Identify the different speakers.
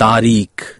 Speaker 1: तारीख